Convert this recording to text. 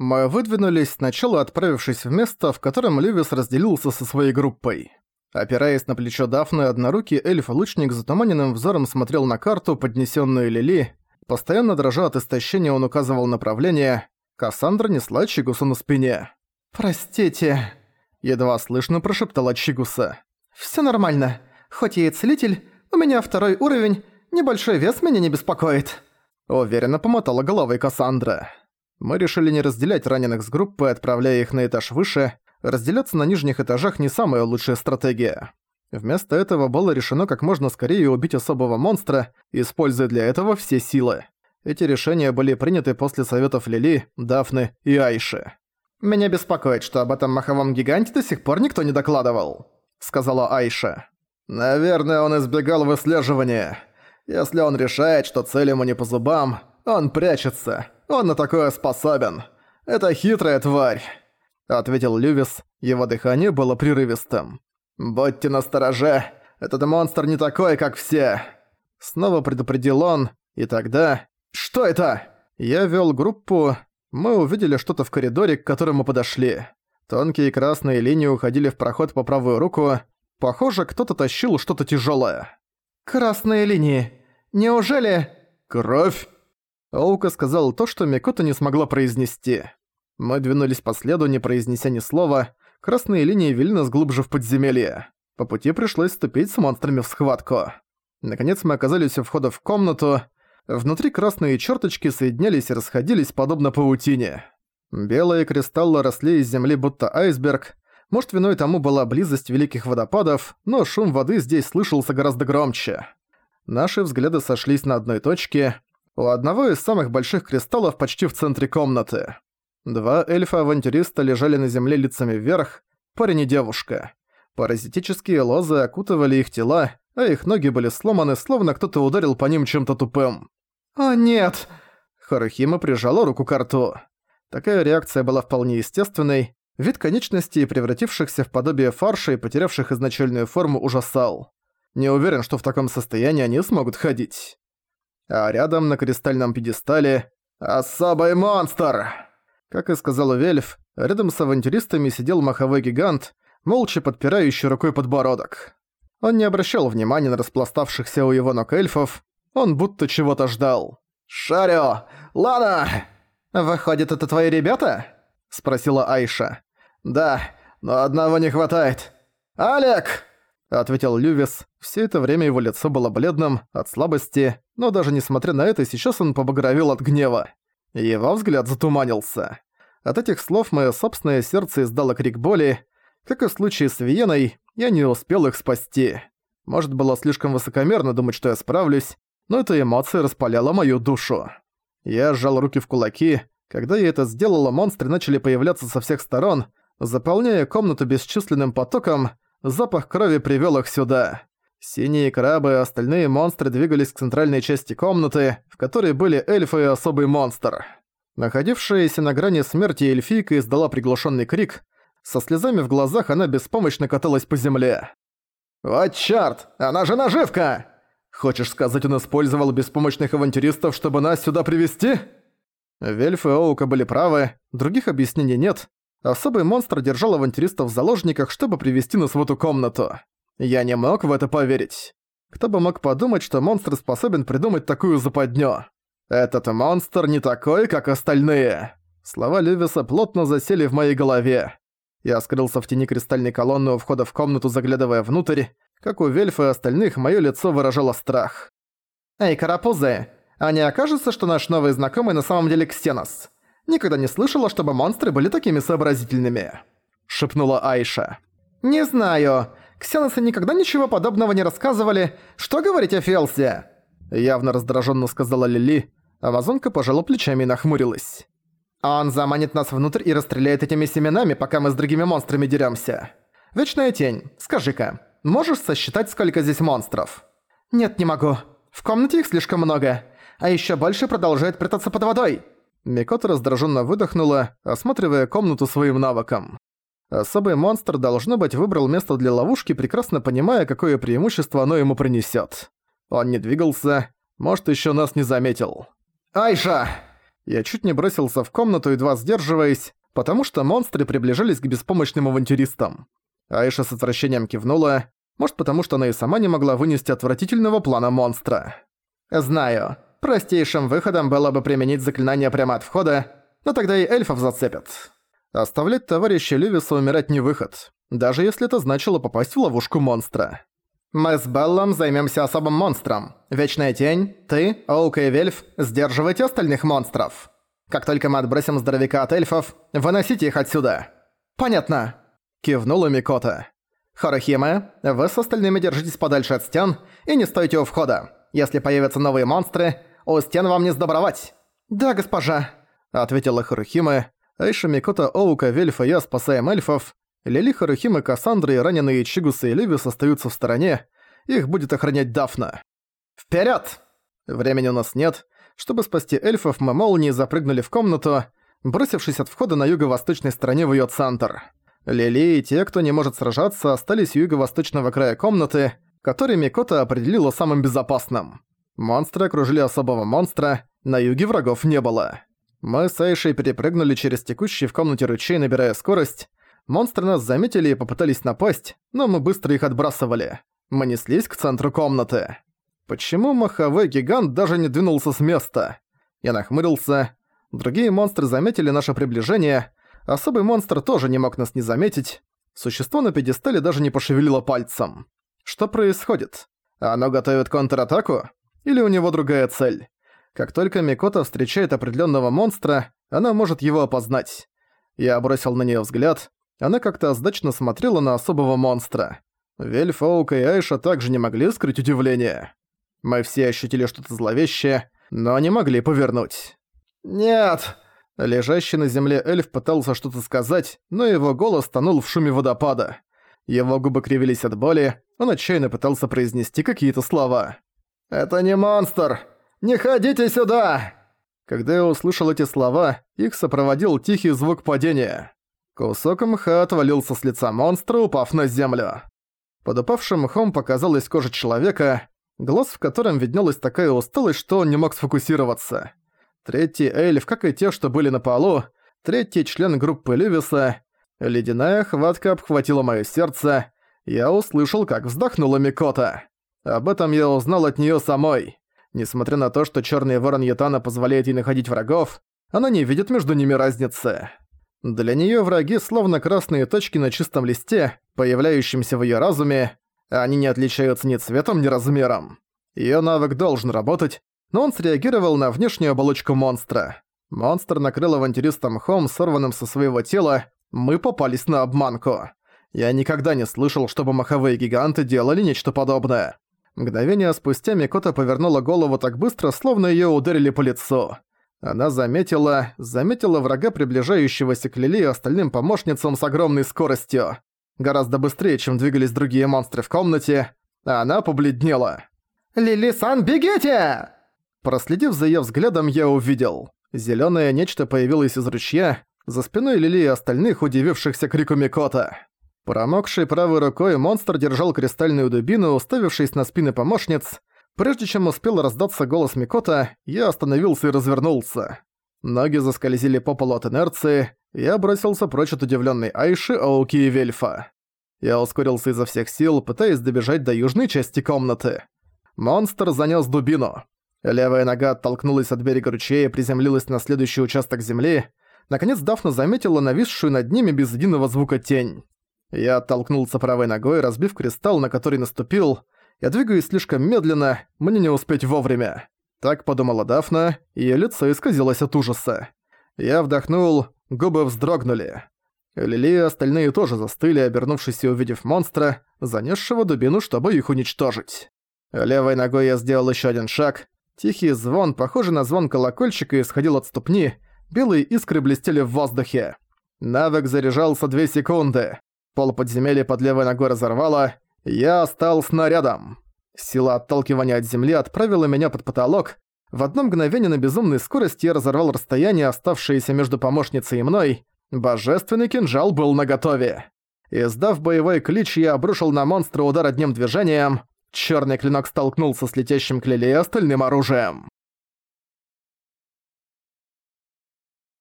Мы выдвинулись, сначала отправившись в место, в котором Левис разделился со своей группой. Опираясь на плечо Дафны, однорукий эльф-лучник затуманенным взором смотрел на карту, поднесенную Лили. Постоянно дрожа от истощения, он указывал направление. Кассандра несла Чигусу на спине. «Простите», — едва слышно прошептала Чигуса. «Всё нормально. Хоть я и целитель, у меня второй уровень, небольшой вес меня не беспокоит». Уверенно помотала головой Кассандра. Мы решили не разделять раненых с группы, отправляя их на этаж выше. Разделяться на нижних этажах не самая лучшая стратегия. Вместо этого было решено как можно скорее убить особого монстра, используя для этого все силы. Эти решения были приняты после советов Лили, Дафны и Айши. «Меня беспокоит, что об этом маховом гиганте до сих пор никто не докладывал», — сказала Айша. «Наверное, он избегал выслеживания. Если он решает, что цель ему не по зубам, он прячется. Он на такое способен. Это хитрая тварь», — ответил Лювис. Его дыхание было прерывистым. «Будьте настороже. Этот монстр не такой, как все». Снова предупредил он, и тогда... «Что это?» Я вел группу. Мы увидели что-то в коридоре, к которому подошли. Тонкие красные линии уходили в проход по правую руку. Похоже, кто-то тащил что-то тяжелое. «Красные линии. Неужели...» «Кровь?» Оука сказал то, что Микота не смогла произнести. Мы двинулись по следу, не произнеся ни слова. Красные линии вели нас глубже в подземелье. По пути пришлось вступить с монстрами в схватку. Наконец мы оказались у входа в комнату. Внутри красные черточки соединялись и расходились подобно паутине. Белые кристаллы росли из земли будто айсберг. Может, виной тому была близость великих водопадов, но шум воды здесь слышался гораздо громче. Наши взгляды сошлись на одной точке, у одного из самых больших кристаллов почти в центре комнаты. Два эльфа-авантюриста лежали на земле лицами вверх, парень и девушка. Паразитические лозы окутывали их тела, а их ноги были сломаны, словно кто-то ударил по ним чем-то тупым. «О, нет!» Харухима прижала руку к рту. Такая реакция была вполне естественной, вид конечностей, превратившихся в подобие фарша и потерявших изначальную форму, ужасал. Не уверен, что в таком состоянии они смогут ходить. А рядом на кристальном пьедестале «Особый монстр!» Как и сказал Вельф, рядом с авантюристами сидел маховой гигант, молча подпирающий рукой подбородок. Он не обращал внимания на распластавшихся у его ног эльфов, он будто чего-то ждал. «Шарё! Лана!» «Выходит, это твои ребята?» – спросила Айша. «Да, но одного не хватает. Алек!» – ответил Лювис. Все это время его лицо было бледным, от слабости, но даже несмотря на это, сейчас он побагровел от гнева. Его взгляд затуманился. От этих слов мое собственное сердце издало крик боли. Как и в случае с Виеной, я не успел их спасти. Может, было слишком высокомерно думать, что я справлюсь, но эта эмоция распаляла мою душу. Я сжал руки в кулаки. Когда я это сделала, монстры начали появляться со всех сторон, заполняя комнату бесчисленным потоком, Запах крови привёл их сюда. Синие крабы и остальные монстры двигались к центральной части комнаты, в которой были эльфы и особый монстр. Находившаяся на грани смерти эльфийка издала приглушенный крик. Со слезами в глазах она беспомощно каталась по земле. «Вот чёрт! Она же наживка!» «Хочешь сказать, он использовал беспомощных авантюристов, чтобы нас сюда привести? Вельф и Оука были правы, других объяснений нет, Особый монстр держал авантюристов в заложниках, чтобы привести нас в эту комнату. Я не мог в это поверить. Кто бы мог подумать, что монстр способен придумать такую западню. Этот монстр не такой, как остальные. Слова Левиса плотно засели в моей голове. Я скрылся в тени кристальной колонны у входа в комнату, заглядывая внутрь. Как у Вельфа и остальных, моё лицо выражало страх. «Эй, карапузы, а не окажется, что наш новый знакомый на самом деле Ксенос? Никогда не слышала, чтобы монстры были такими сообразительными», — шепнула Айша. «Не знаю. Ксеносы никогда ничего подобного не рассказывали. Что говорить о Фелсе?» Явно раздраженно сказала Лили. Амазонка пожала плечами и нахмурилась. «Он заманит нас внутрь и расстреляет этими семенами, пока мы с другими монстрами деремся. Вечная тень, скажи-ка, можешь сосчитать, сколько здесь монстров?» «Нет, не могу. В комнате их слишком много. А еще больше продолжает прятаться под водой. Микота раздраженно выдохнула, осматривая комнату своим навыком. Особый монстр, должно быть, выбрал место для ловушки, прекрасно понимая, какое преимущество оно ему принесет. Он не двигался, может, еще нас не заметил. «Айша!» Я чуть не бросился в комнату, едва сдерживаясь, потому что монстры приближались к беспомощным авантюристам. Айша с отвращением кивнула, может потому что она и сама не могла вынести отвратительного плана монстра. «Знаю. Простейшим выходом было бы применить заклинание прямо от входа, но тогда и эльфов зацепят». Оставлять товарища Левиса умирать не выход, даже если это значило попасть в ловушку монстра. «Мы с Беллом займемся особым монстром. Вечная тень, ты, Оука и Вельф сдерживайте остальных монстров. Как только мы отбросим здоровяка от эльфов, выносите их отсюда». «Понятно», — кивнула Микота. «Хорохима, вы с остальными держитесь подальше от стен и не стойте у входа. Если появятся новые монстры, у стен вам не сдобровать». «Да, госпожа», — ответила Хорохима. Айша, Микота, Оука, Вельф и я спасаем эльфов. Лили, Харухима, Кассандра и раненые Чигусы и Ливис остаются в стороне. Их будет охранять Дафна. «Вперёд!» Времени у нас нет. Чтобы спасти эльфов, мы молнией запрыгнули в комнату, бросившись от входа на юго-восточной стороне в её центр. Лили и те, кто не может сражаться, остались у юго-восточного края комнаты, который Микота определила самым безопасным. Монстры окружили особого монстра, на юге врагов не было. Мы с Айшей перепрыгнули через текущий в комнате ручей, набирая скорость. Монстры нас заметили и попытались напасть, но мы быстро их отбрасывали. Мы неслись к центру комнаты. Почему маховой гигант даже не двинулся с места? Я нахмурился. Другие монстры заметили наше приближение. Особый монстр тоже не мог нас не заметить. Существо на пьедестале даже не пошевелило пальцем. Что происходит? Оно готовит контратаку? Или у него другая цель? Как только Микота встречает определенного монстра, она может его опознать. Я бросил на нее взгляд. Она как-то озадачно смотрела на особого монстра. Вель, Фоука и Айша также не могли скрыть удивление. Мы все ощутили что-то зловещее, но не могли повернуть. «Нет!» Лежащий на земле эльф пытался что-то сказать, но его голос тонул в шуме водопада. Его губы кривились от боли, он отчаянно пытался произнести какие-то слова. «Это не монстр! «Не ходите сюда!» Когда я услышал эти слова, их сопроводил тихий звук падения. Кусок мха отвалился с лица монстра, упав на землю. Под упавшим мхом показалась кожа человека, глаз в котором виднелась такая усталость, что он не мог сфокусироваться. Третий эльф, как и те, что были на полу, третий член группы Левиса, ледяная хватка обхватила моё сердце, я услышал, как вздохнула Микота. Об этом я узнал от неё самой. Несмотря на то, что Черный Ворон Ятана позволяет ей находить врагов, она не видит между ними разницы. Для нее враги словно красные точки на чистом листе, появляющимся в ее разуме, они не отличаются ни цветом, ни размером. Ее навык должен работать, но он среагировал на внешнюю оболочку монстра. Монстр накрыл авантюриста мхом, сорванным со своего тела, мы попались на обманку. Я никогда не слышал, чтобы маховые гиганты делали нечто подобное. Мгновение спустя Микота повернула голову так быстро, словно её ударили по лицу. Она заметила, заметила врага, приближающегося к Лили и остальным помощницам с огромной скоростью. Гораздо быстрее, чем двигались другие монстры в комнате, а она побледнела. «Лили-сан, бегите!» Проследив за её взглядом, я увидел. Зелёное нечто появилось из ручья, за спиной Лили и остальных, удивившихся крику Микота. Промокшей правой рукой монстр держал кристальную дубину, уставившись на спины помощниц. Прежде чем успел раздаться голос Микота, я остановился и развернулся. Ноги заскользили по полу от инерции, я бросился прочь от удивленной Айши, Оуки и Вельфа. Я ускорился изо всех сил, пытаясь добежать до южной части комнаты. Монстр занёс дубину. Левая нога оттолкнулась от берега ручья и приземлилась на следующий участок земли. Наконец Дафна заметила нависшую над ними без единого звука тень. Я оттолкнулся правой ногой, разбив кристалл, на который наступил. Я двигаюсь слишком медленно, мне не успеть вовремя. Так подумала Дафна, её лицо исказилось от ужаса. Я вдохнул, губы вздрогнули. Лили и остальные тоже застыли, обернувшись и увидев монстра, занесшего дубину, чтобы их уничтожить. Левой ногой я сделал ещё один шаг. Тихий звон, похожий на звон колокольчика, исходил от ступни, белые искры блестели в воздухе. Навык заряжался две секунды. Пол подземелья под левой ногой разорвало. Я стал снарядом. Сила отталкивания от земли отправила меня под потолок. В одно мгновение на безумной скорости я разорвал расстояние, оставшееся между помощницей и мной. Божественный кинжал был наготове. Издав боевой клич, я обрушил на монстра удар одним движением. Чёрный клинок столкнулся с летящим к Лиле остальным оружием.